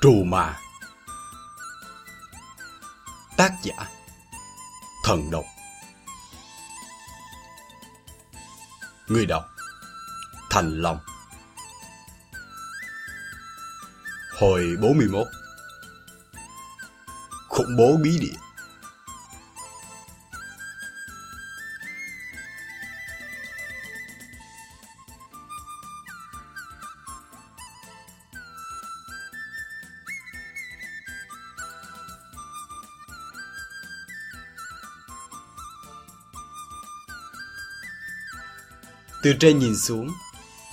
Trù mà Tác giả, Thần độc. Người đọc, Thành Long. Hồi 41 Khủng bố bí địa. Từ trên nhìn xuống,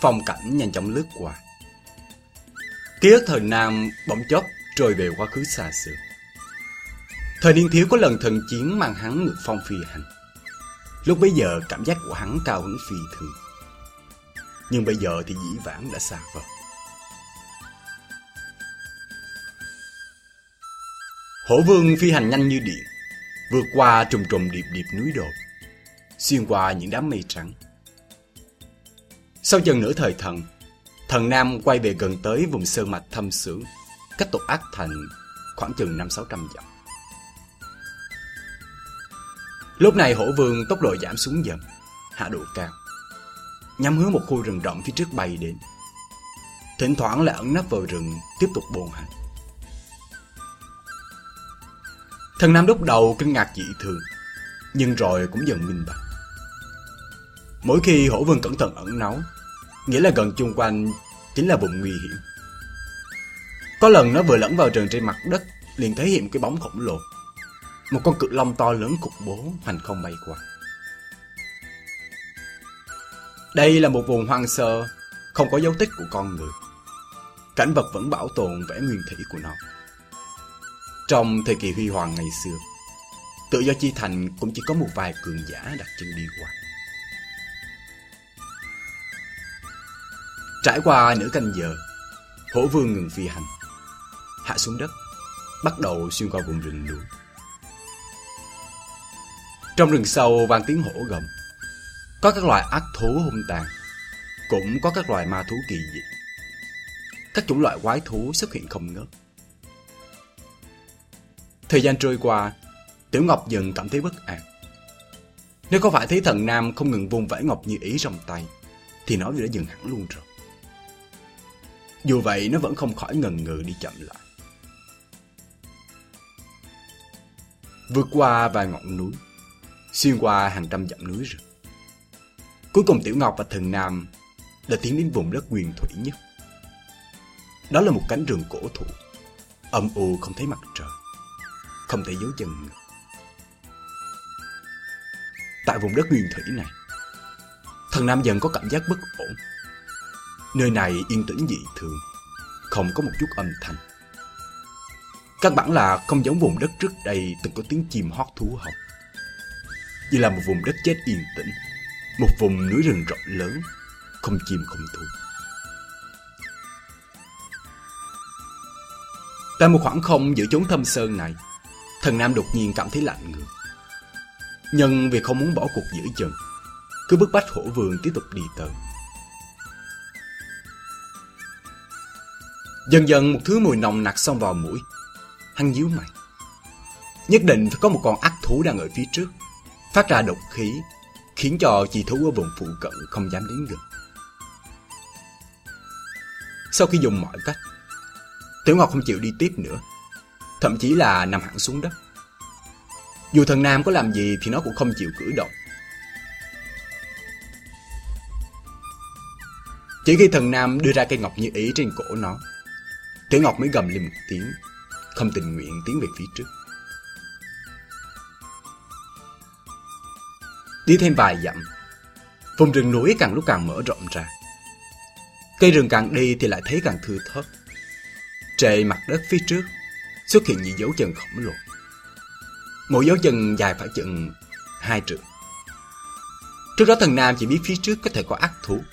phong cảnh nhanh chóng lướt qua. Ký ức thời Nam bỗng chốc trôi về quá khứ xa xưa. Thời niên thiếu có lần thần chiến mang hắn ngược phong phi hành. Lúc bấy giờ cảm giác của hắn cao hứng phi thường. Nhưng bây giờ thì dĩ vãng đã xa vời. Hổ vương phi hành nhanh như điện, vượt qua trùng trùng điệp điệp núi đồi, xuyên qua những đám mây trắng. Sau chừng nửa thời thần, thần Nam quay về gần tới vùng sơn mạch thâm sướng, cách tục ác thành khoảng chừng năm sáu trăm dặm. Lúc này hổ vương tốc độ giảm xuống dần, hạ độ cao, nhắm hướng một khu rừng rộng phía trước bay đến. Thỉnh thoảng lại ẩn nấp vào rừng, tiếp tục bồn hành. Thần Nam lúc đầu kinh ngạc dị thường, nhưng rồi cũng dần minh bạch. Mỗi khi hổ vương cẩn thận ẩn náu, nghĩa là gần chung quanh chính là vùng nguy hiểm. Có lần nó vừa lẫn vào rừng trên mặt đất, liền thấy hiện cái bóng khổng lồ. Một con cự long to lớn cục bố hành không bay qua. Đây là một vùng hoang sơ, không có dấu tích của con người. Cảnh vật vẫn bảo tồn vẻ nguyên thủy của nó. Trong thời kỳ huy hoàng ngày xưa, tự do chi thành cũng chỉ có một vài cường giả đặt chân đi qua. Trải qua nửa canh giờ, hổ vương ngừng phi hành, hạ xuống đất, bắt đầu xuyên qua vùng rừng núi. Trong rừng sâu vang tiếng hổ gầm, có các loài ác thú hung tàn, cũng có các loài ma thú kỳ dị. Các chủng loại quái thú xuất hiện không ngớt. Thời gian trôi qua, Tiểu Ngọc dần cảm thấy bất an. Nếu có phải thấy thần nam không ngừng vùng vãi Ngọc như ý trong tay, thì nó đã dừng hẳn luôn rồi. Dù vậy nó vẫn không khỏi ngần ngừ đi chậm lại. Vượt qua vài ngọn núi, xuyên qua hàng trăm dặm núi rừng. Cuối cùng Tiểu Ngọc và Thần Nam đã tiến đến vùng đất quyền thủy nhất. Đó là một cánh rừng cổ thụ, âm u không thấy mặt trời, không thể giấu chân người. Tại vùng đất quyền thủy này, thần Nam dần có cảm giác bất ổn Nơi này yên tĩnh dị thường, không có một chút âm thanh. Căn bản là không giống vùng đất trước đây từng có tiếng chim hót thú hồng. Như là một vùng đất chết yên tĩnh, một vùng núi rừng rộng lớn, không chim không thú. Tại một khoảng không giữa chốn thâm sơn này, thần Nam đột nhiên cảm thấy lạnh người. Nhưng vì không muốn bỏ cuộc giữa chừng, cứ bức bách hổ vườn tiếp tục đi tới. Dần dần một thứ mùi nồng nặc xông vào mũi. Hắn nhíu mày. Nhất định phải có một con ác thú đang ở phía trước, phát ra độc khí, khiến cho chị thú ở vùng phụ cận không dám đến gần. Sau khi dùng mọi cách, Tiểu Ngọc không chịu đi tiếp nữa, thậm chí là nằm hẳn xuống đất. Dù thần Nam có làm gì thì nó cũng không chịu cử động. Chỉ khi thần Nam đưa ra cây ngọc như ý trên cổ nó, Tiểu Ngọc mới gầm lên một tiếng, không tình nguyện tiến về phía trước. Đi thêm vài dặm, vùng rừng núi càng lúc càng mở rộng ra. Cây rừng càng đi thì lại thấy càng thưa thớt. Trệ mặt đất phía trước xuất hiện những dấu chân khổng lồ. Mỗi dấu chân dài phải chừng hai trượng. Trước đó thần Nam chỉ biết phía trước có thể có ác thú.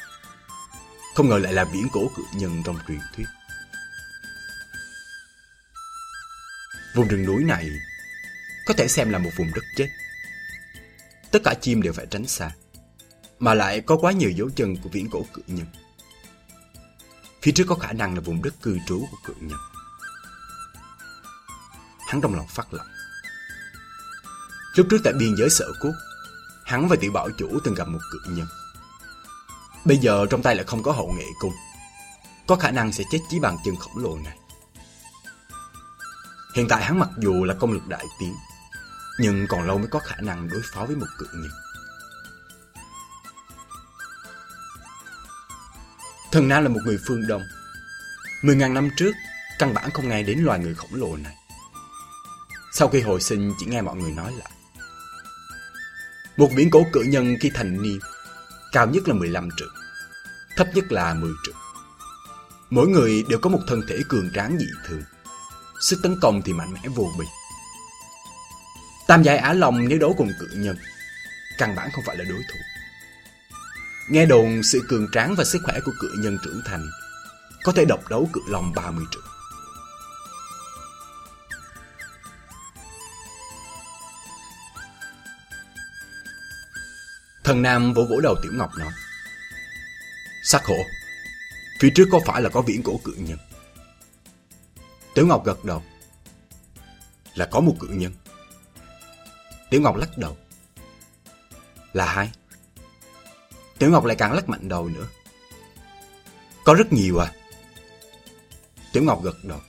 Không ngờ lại là biển cổ cự nhân trong truyền thuyết. Vùng rừng núi này có thể xem là một vùng đất chết. Tất cả chim đều phải tránh xa, mà lại có quá nhiều dấu chân của viễn cổ cự nhân. Phía trước có khả năng là vùng đất cư trú của cự nhân. hắn trong lòng phát lạnh. Lúc trước tại biên giới sở quốc, hắn và tiểu bảo chủ từng gặp một cự nhân. Bây giờ trong tay lại không có hậu nghệ cung, có khả năng sẽ chết chí bằng chân khổng lồ này. Hiện tại hắn mặc dù là công lực đại tiến, nhưng còn lâu mới có khả năng đối phó với một cự nhân. Thần Nam là một người phương Đông. Mười ngàn năm trước, căn bản không nghe đến loài người khổng lồ này. Sau khi hồi sinh chỉ nghe mọi người nói lại. Một viễn cổ cự nhân khi thành niên, cao nhất là 15 trượng, thấp nhất là 10 trượng. Mỗi người đều có một thân thể cường tráng dị thường. Sức tấn công thì mạnh mẽ vô bì. Tam giải Á Long nếu đấu cùng cự nhân, căn bản không phải là đối thủ. Nghe đồn sự cường tráng và sức khỏe của cự nhân trưởng thành có thể độc đấu cự long 30 trượng. Thần Nam vỗ vỗ đầu Tiểu Ngọc nói Sắc hổ Phía trước có phải là có viễn cổ cự nhân Tiểu Ngọc gật đầu. Là có một cự nhân. Tiểu Ngọc lắc đầu. Là hai. Tiểu Ngọc lại càng lắc mạnh đầu nữa. Có rất nhiều à. Tiểu Ngọc gật đầu.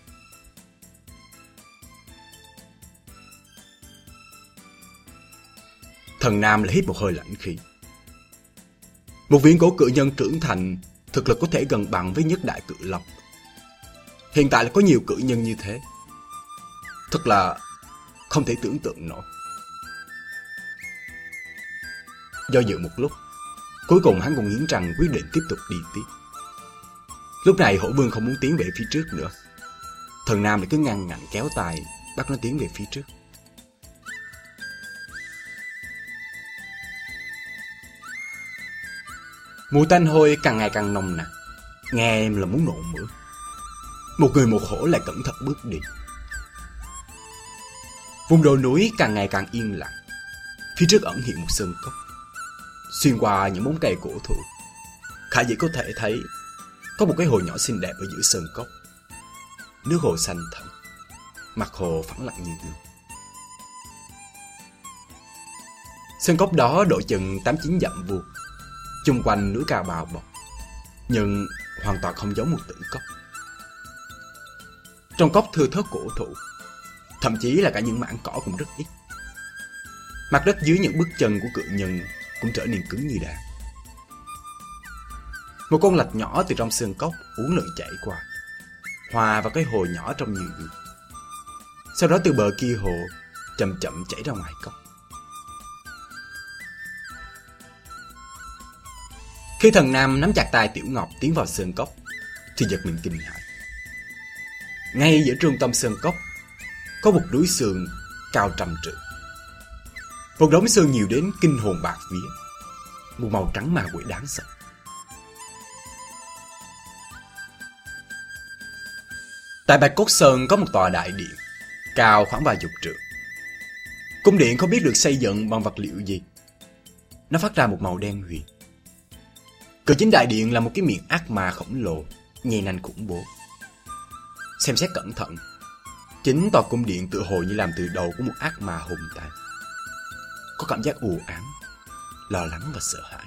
Thần Nam lại hít một hơi lạnh khí Một viên cổ cự nhân trưởng thành Thực lực có thể gần bằng với nhất đại cự lộc. Hiện tại là có nhiều cử nhân như thế. Thật là không thể tưởng tượng nổi. Do dự một lúc, Cuối cùng hắn cũng nghiến răng quyết định tiếp tục đi tiếp. Lúc này hổ vương không muốn tiến về phía trước nữa. Thần Nam lại cứ ngăn ngạnh kéo tài Bắt nó tiến về phía trước. Mùi tanh hôi càng ngày càng nồng nặc, Nghe em là muốn nổ mửa. Một người một hổ lại cẩn thận bước đi. Vùng đồi núi càng ngày càng yên lặng. Phía trước ẩn hiện một sơn cốc. Xuyên qua những bóng cây cổ thụ Khả dĩ có thể thấy Có một cái hồ nhỏ xinh đẹp ở giữa sơn cốc. Nước hồ xanh thẳm Mặt hồ phẳng lặng như gương. Sơn cốc đó độ chừng 8-9 dặm vuông chung quanh núi cao bao bọc, nhưng hoàn toàn không giống một tử cốc. Trong cốc thưa thớt cổ thụ, thậm chí là cả những mảng cỏ cũng rất ít. Mặt đất dưới những bước chân của cự nhân cũng trở nên cứng như đá. Một con lạch nhỏ từ trong sườn cốc uống lượn chảy qua, hòa vào cái hồ nhỏ trong nhiều người. Sau đó từ bờ kia hồ chậm chậm chảy ra ngoài cốc. Khi thần Nam nắm chặt tay Tiểu Ngọc tiến vào sườn cốc, thì giật mình kinh hãi. Ngay giữa trung tâm sơn cốc, có một núi sườn cao trăm trượng. Một đống sương nhiều đến kinh hồn bạc vía, một màu trắng ma quỷ đáng sợ. Tại Bạch Cốt Sơn có một tòa đại điện, cao khoảng vài chục trượng. Cung điện không biết được xây dựng bằng vật liệu gì. Nó phát ra một màu đen huyền. Cửa chính đại điện là một cái miệng ác ma khổng lồ, nhè nanh khủng bố. Xem xét cẩn thận, chính tòa cung điện tự hồ như làm từ đầu của một ác ma hùng tàn. Có cảm giác u ám, lo lắng và sợ hãi.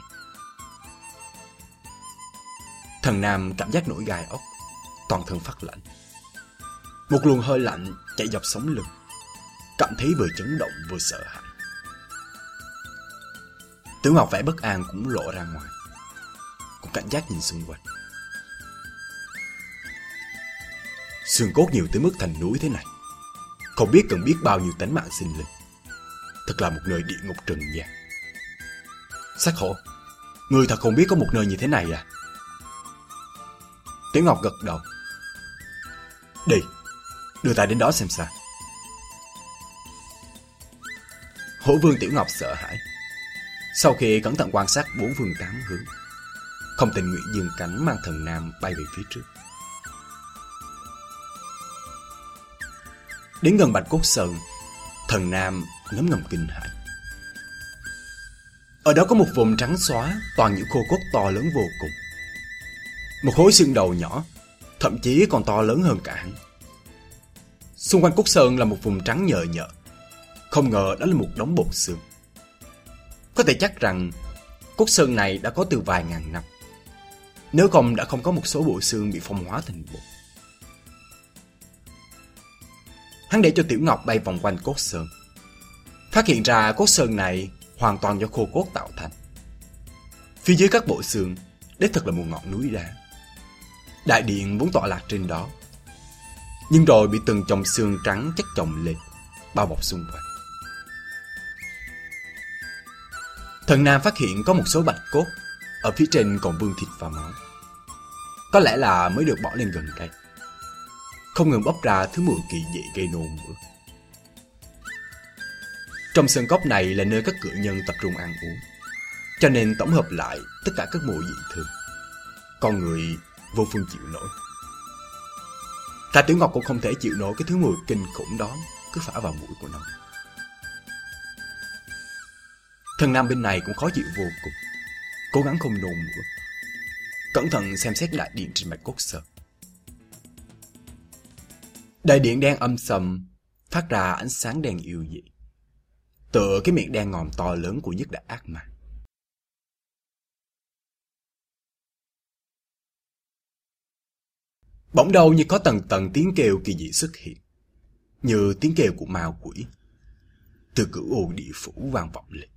Thần Nam cảm giác nổi gai ốc, toàn thân phát lạnh. Một luồng hơi lạnh chạy dọc sống lưng, cảm thấy vừa chấn động vừa sợ hãi. Tiểu Ngọc vẻ bất an cũng lộ ra ngoài cũng cảnh giác nhìn xung quanh. Xương cốt nhiều tới mức thành núi thế này. Không biết cần biết bao nhiêu tánh mạng sinh linh. Thật là một nơi địa ngục trần gian. Sắc hổ, người thật không biết có một nơi như thế này à? Tiểu Ngọc gật đầu. Đi, đưa ta đến đó xem sao. Hổ vương Tiểu Ngọc sợ hãi. Sau khi cẩn thận quan sát bốn phương tám hướng, không tình nguyện dừng cánh mang thần nam bay về phía trước. Đến gần Bạch Cốt Sơn, thần nam ngấm ngầm kinh hãi. Ở đó có một vùng trắng xóa, toàn những khô cốt to lớn vô cùng. Một khối xương đầu nhỏ, thậm chí còn to lớn hơn cả hắn. Xung quanh cốt sơn là một vùng trắng nhờ nhợ. Không ngờ đó là một đống bột xương. Có thể chắc rằng cốt sơn này đã có từ vài ngàn năm. Nếu không đã không có một số bộ xương bị phong hóa thành bột. Hắn để cho Tiểu Ngọc bay vòng quanh cốt sơn. Phát hiện ra cốt sơn này hoàn toàn do khô cốt tạo thành. Phía dưới các bộ xương, đích thực là một ngọn núi đá. Đại điện vốn tọa lạc trên đó. Nhưng rồi bị từng chồng xương trắng chất chồng lên, bao bọc xung quanh. Thần Nam phát hiện có một số bạch cốt, ở phía trên còn vương thịt và máu. Có lẽ là mới được bỏ lên gần đây. Không ngừng bốc ra thứ mùi kỳ dị gây nôn mửa. Trong sân cốc này là nơi các cự nhân tập trung ăn uống. Cho nên tổng hợp lại tất cả các mùi dị thường. Con người vô phương chịu nổi. Tạ Tiểu Ngọc cũng không thể chịu nổi cái thứ mùi kinh khủng đó cứ phả vào mũi của nó. Thần nam bên này cũng khó chịu vô cùng. Cố gắng không nôn nữa. Cẩn thận xem xét lại điện trên mạch cốt sợt Đại điện đen âm sầm, phát ra ánh sáng đen yêu dị. Tựa cái miệng đen ngòm to lớn của nhất đại ác ma. Bỗng đâu như có tầng tầng tiếng kêu kỳ dị xuất hiện. Như tiếng kêu của ma quỷ. Từ cửu ô địa phủ vang vọng lên.